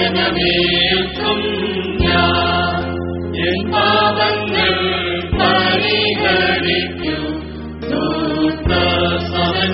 മോചനമേൽക്കും ഞാൻ എൻ പാപങ്ങൾ പരിഹരിക്കും ദൂത്ത സമൻ